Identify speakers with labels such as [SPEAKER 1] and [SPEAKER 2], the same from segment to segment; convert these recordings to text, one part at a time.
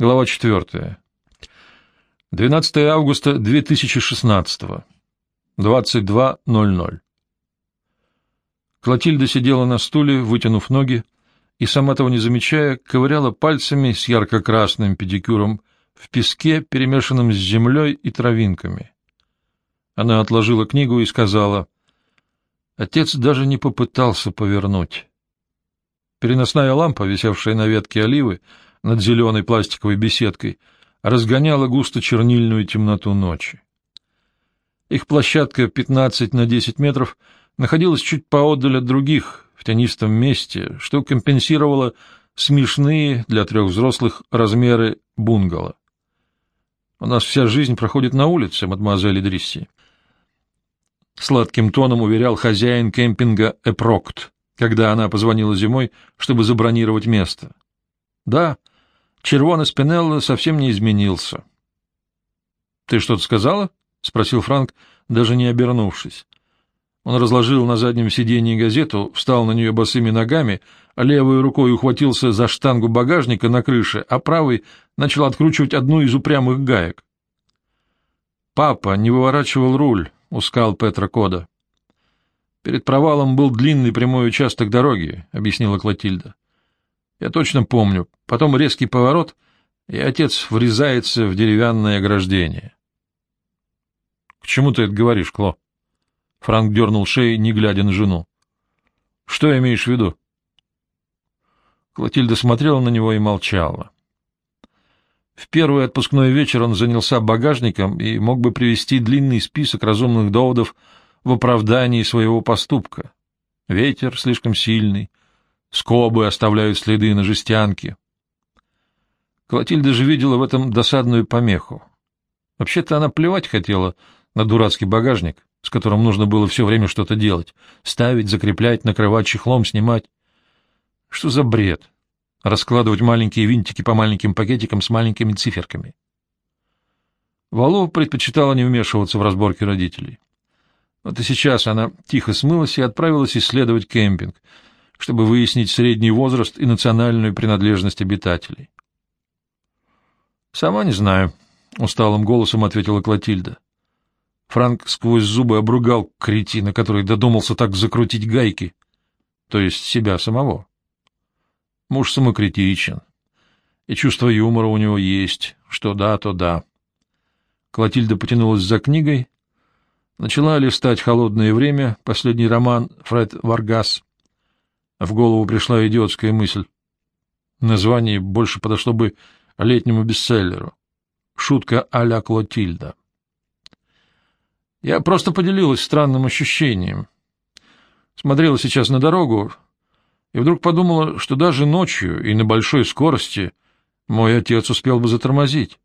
[SPEAKER 1] Глава 4. 12 августа 2016. 22.00. Клотильда сидела на стуле, вытянув ноги, и, сама того не замечая, ковыряла пальцами с ярко-красным педикюром в песке, перемешанном с землей и травинками. Она отложила книгу и сказала, «Отец даже не попытался повернуть». Переносная лампа, висевшая на ветке оливы, над зеленой пластиковой беседкой, разгоняла густо чернильную темноту ночи. Их площадка 15 на 10 метров находилась чуть поодаль от других, в тенистом месте, что компенсировало смешные для трех взрослых размеры бунгало. У нас вся жизнь проходит на улице, мадемуазель Идрисси. Сладким тоном уверял хозяин кемпинга Эпрокт, когда она позвонила зимой, чтобы забронировать место. Да, Червона Спинелло совсем не изменился. — Ты что-то сказала? — спросил Франк, даже не обернувшись. Он разложил на заднем сиденье газету, встал на нее босыми ногами, а левой рукой ухватился за штангу багажника на крыше, а правой начал откручивать одну из упрямых гаек. «Папа не выворачивал руль», — ускал Петра Кода. «Перед провалом был длинный прямой участок дороги», — объяснила Клотильда. Я точно помню. Потом резкий поворот, и отец врезается в деревянное ограждение. — К чему ты это говоришь, Кло? Франк дернул шею, не глядя на жену. — Что имеешь в виду? Клотильда смотрела на него и молчала. В первый отпускной вечер он занялся багажником и мог бы привести длинный список разумных доводов в оправдании своего поступка. Ветер слишком сильный, Скобы оставляют следы на жестянке. Клотильда же видела в этом досадную помеху. Вообще-то она плевать хотела на дурацкий багажник, с которым нужно было все время что-то делать. Ставить, закреплять, накрывать чехлом, снимать. Что за бред? Раскладывать маленькие винтики по маленьким пакетикам с маленькими циферками. Валу предпочитала не вмешиваться в разборки родителей. Вот и сейчас она тихо смылась и отправилась исследовать кемпинг — чтобы выяснить средний возраст и национальную принадлежность обитателей. «Сама не знаю», — усталым голосом ответила Клотильда. Франк сквозь зубы обругал кретина, который додумался так закрутить гайки, то есть себя самого. Муж самокритичен, и чувство юмора у него есть, что да, то да. Клотильда потянулась за книгой, начала листать «Холодное время», последний роман Фред Варгас, в голову пришла идиотская мысль. Название больше подошло бы летнему бестселлеру. Шутка а-ля Клотильда. Я просто поделилась странным ощущением. Смотрела сейчас на дорогу и вдруг подумала, что даже ночью и на большой скорости мой отец успел бы затормозить.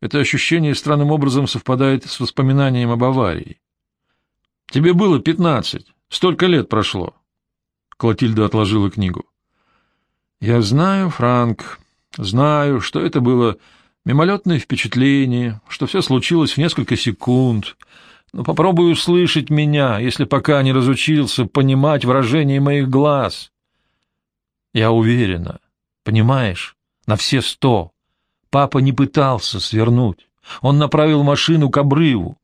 [SPEAKER 1] Это ощущение странным образом совпадает с воспоминанием об аварии. Тебе было пятнадцать, столько лет прошло. Клотильда отложила книгу. «Я знаю, Франк, знаю, что это было мимолетное впечатление, что все случилось в несколько секунд, но попробуй услышать меня, если пока не разучился понимать выражение моих глаз. Я уверена, понимаешь, на все сто. Папа не пытался свернуть, он направил машину к обрыву,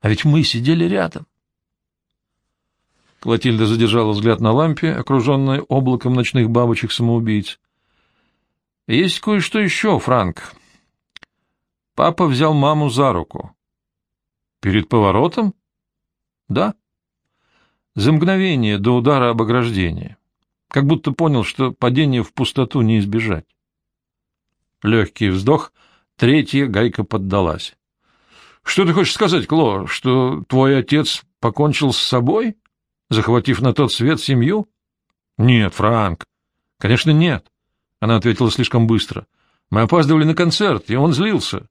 [SPEAKER 1] а ведь мы сидели рядом. Клотильда задержала взгляд на лампе, окруженной облаком ночных бабочек-самоубийц. — Есть кое-что еще, Франк. Папа взял маму за руку. — Перед поворотом? — Да. За мгновение до удара об ограждение. Как будто понял, что падение в пустоту не избежать. Легкий вздох, третья гайка поддалась. — Что ты хочешь сказать, Кло, что твой отец покончил с собой? — захватив на тот свет семью? — Нет, Франк. — Конечно, нет. Она ответила слишком быстро. Мы опаздывали на концерт, и он злился.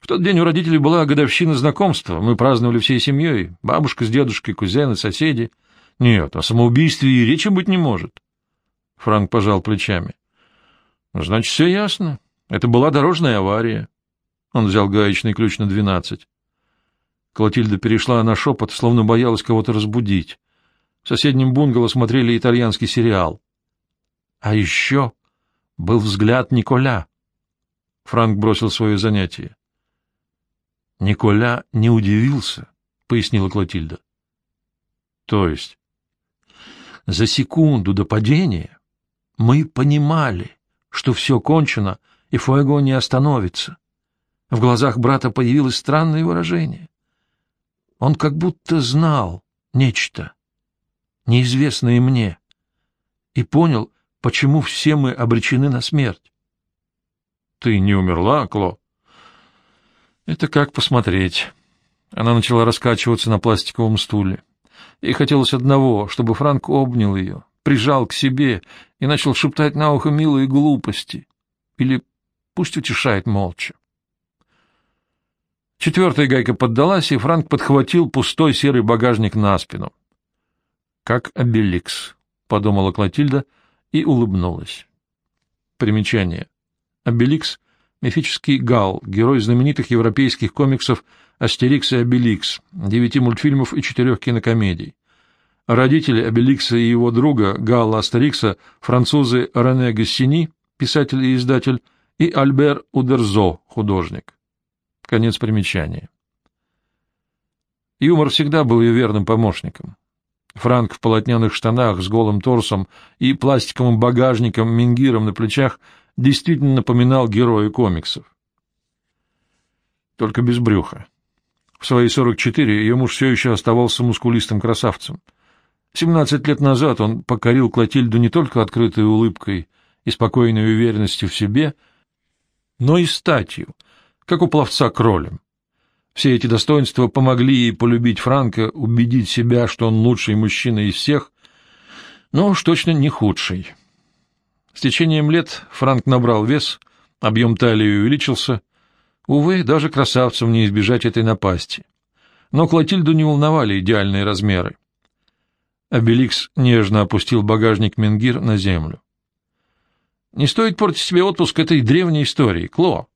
[SPEAKER 1] В тот день у родителей была годовщина знакомства. Мы праздновали всей семьей. Бабушка с дедушкой, кузены, соседи. Нет, о самоубийстве и речи быть не может. Франк пожал плечами. «Ну, — Значит, все ясно. Это была дорожная авария. Он взял гаечный ключ на двенадцать. Клотильда перешла на шепот, словно боялась кого-то разбудить. В соседнем бунгало смотрели итальянский сериал. А еще был взгляд Николя, Франк бросил свое занятие. Николя не удивился, пояснила Клотильда. То есть за секунду до падения мы понимали, что все кончено, и Фуэго не остановится. В глазах брата появилось странное выражение. Он как будто знал нечто, неизвестное мне, и понял, почему все мы обречены на смерть. — Ты не умерла, Кло? — Это как посмотреть. Она начала раскачиваться на пластиковом стуле. Ей хотелось одного, чтобы Франк обнял ее, прижал к себе и начал шептать на ухо милые глупости. Или пусть утешает молча. Четвертая гайка поддалась, и Франк подхватил пустой серый багажник на спину. «Как обеликс», — подумала Клотильда и улыбнулась. Примечание. Обеликс — мифический гал, герой знаменитых европейских комиксов «Астерикс и Обеликс», девяти мультфильмов и четырех кинокомедий. Родители Обеликса и его друга Галла Астерикса — французы Рене Гассини, писатель и издатель, и Альбер Удерзо, художник. Конец примечания. Юмор всегда был ее верным помощником. Франк в полотняных штанах с голым торсом и пластиковым багажником-мингиром на плечах действительно напоминал героя комиксов. Только без брюха. В свои 44 ее муж все еще оставался мускулистым красавцем. 17 лет назад он покорил Клотильду не только открытой улыбкой и спокойной уверенностью в себе, но и статью — как у пловца кролем. Все эти достоинства помогли ей полюбить Франка, убедить себя, что он лучший мужчина из всех, но уж точно не худший. С течением лет Франк набрал вес, объем талии увеличился. Увы, даже красавцам не избежать этой напасти. Но Клотильду не волновали идеальные размеры. Обеликс нежно опустил багажник Менгир на землю. — Не стоит портить себе отпуск этой древней истории, Кло.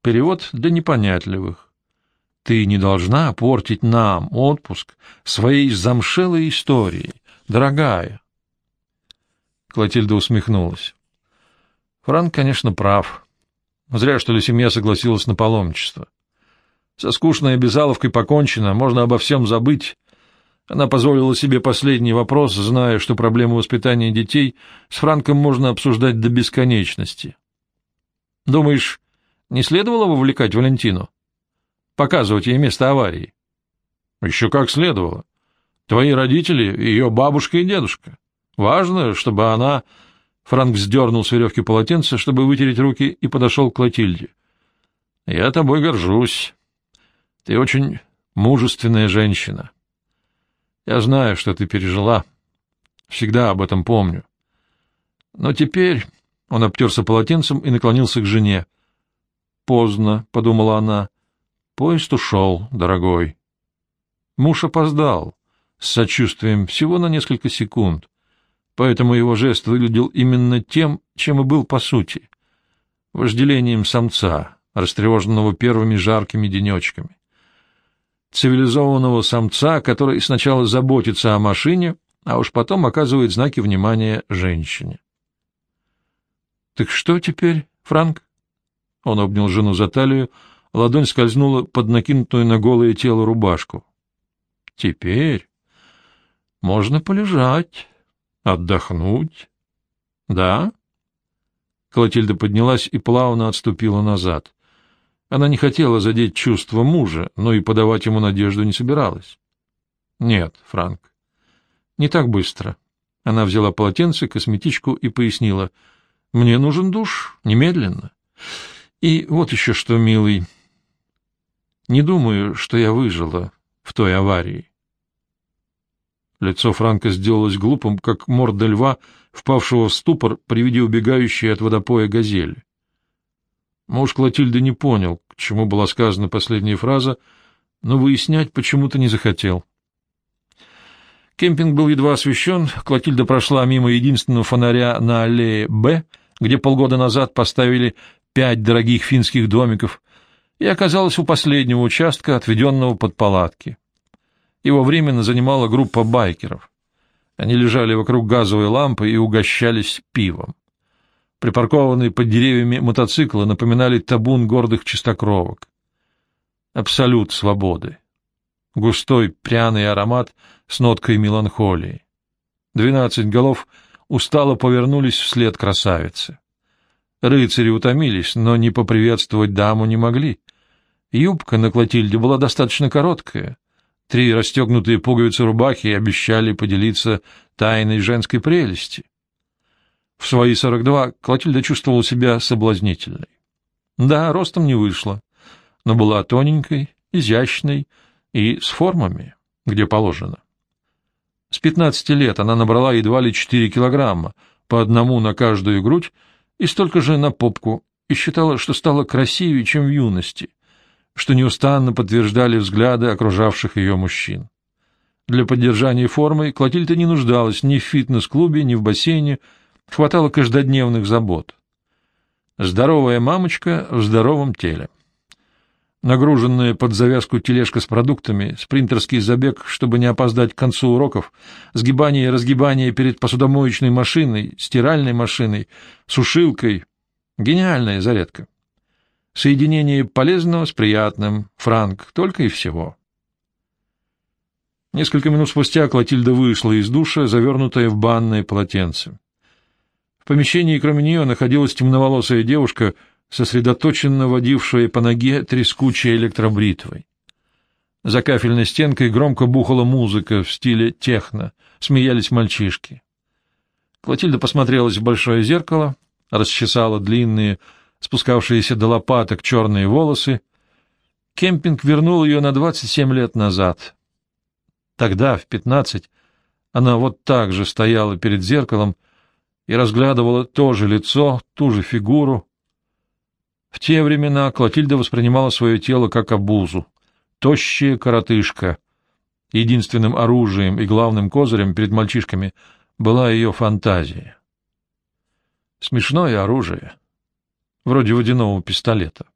[SPEAKER 1] Перевод для непонятливых. Ты не должна портить нам отпуск своей замшелой историей, дорогая. Клотильда усмехнулась. Франк, конечно, прав. Зря, что ли, семья согласилась на паломничество. Со скучной обязаловкой покончено, можно обо всем забыть. Она позволила себе последний вопрос, зная, что проблему воспитания детей с Франком можно обсуждать до бесконечности. Думаешь, не следовало вовлекать Валентину? Показывать ей место аварии? Еще как следовало. Твои родители, ее бабушка и дедушка. Важно, чтобы она... Франк сдернул с веревки полотенце, чтобы вытереть руки, и подошел к Клотильде. — Я тобой горжусь. Ты очень мужественная женщина. Я знаю, что ты пережила. Всегда об этом помню. Но теперь... Он обтерся полотенцем и наклонился к жене. Поздно, — подумала она. Поезд ушел, дорогой. Муж опоздал, с сочувствием, всего на несколько секунд, поэтому его жест выглядел именно тем, чем и был по сути — вожделением самца, растревоженного первыми жаркими денечками. Цивилизованного самца, который сначала заботится о машине, а уж потом оказывает знаки внимания женщине. — Так что теперь, Франк? Он обнял жену за талию, ладонь скользнула под накинутую на голое тело рубашку. — Теперь можно полежать, отдохнуть. — Да? Клотильда поднялась и плавно отступила назад. Она не хотела задеть чувства мужа, но и подавать ему надежду не собиралась. — Нет, Франк, не так быстро. Она взяла полотенце, косметичку и пояснила. — Мне нужен душ, немедленно. И вот еще что, милый. Не думаю, что я выжила в той аварии. Лицо Франка сделалось глупым, как морда льва, впавшего в ступор при виде убегающей от водопоя газели. Муж Клотильды не понял, к чему была сказана последняя фраза, но выяснять почему-то не захотел. Кемпинг был едва освещен, Клотильда прошла мимо единственного фонаря на аллее «Б», где полгода назад поставили пять дорогих финских домиков и оказалась у последнего участка, отведенного под палатки. Его временно занимала группа байкеров. Они лежали вокруг газовой лампы и угощались пивом. Припаркованные под деревьями мотоциклы напоминали табун гордых чистокровок. Абсолют свободы. Густой пряный аромат с ноткой меланхолии. Двенадцать голов устало повернулись вслед красавицы. Рыцари утомились, но не поприветствовать даму не могли. Юбка на Клотильде была достаточно короткая. Три расстегнутые пуговицы рубахи обещали поделиться тайной женской прелести. В свои сорок два Клотильда чувствовала себя соблазнительной. Да, ростом не вышла, но была тоненькой, изящной и с формами, где положено. С пятнадцати лет она набрала едва ли четыре килограмма, по одному на каждую грудь и столько же на попку, и считала, что стала красивее, чем в юности, что неустанно подтверждали взгляды окружавших ее мужчин. Для поддержания формы Клотильда не нуждалась ни в фитнес-клубе, ни в бассейне, хватало каждодневных забот. Здоровая мамочка в здоровом теле. Нагруженная под завязку тележка с продуктами, спринтерский забег, чтобы не опоздать к концу уроков, сгибание и разгибание перед посудомоечной машиной, стиральной машиной, сушилкой. Гениальная зарядка. Соединение полезного с приятным, Франк, только и всего. Несколько минут спустя Клотильда вышла из душа, завернутая в банное полотенце. В помещении, кроме нее, находилась темноволосая девушка, сосредоточенно водившая по ноге трескучей электробритвой. За кафельной стенкой громко бухала музыка в стиле техно, смеялись мальчишки. Клотильда посмотрелась в большое зеркало, расчесала длинные, спускавшиеся до лопаток черные волосы. Кемпинг вернул ее на 27 лет назад. Тогда, в 15, она вот так же стояла перед зеркалом и разглядывала то же лицо, ту же фигуру. В те времена Клотильда воспринимала свое тело как обузу, тощая коротышка. Единственным оружием и главным козырем перед мальчишками была ее фантазия. Смешное оружие — вроде водяного пистолета.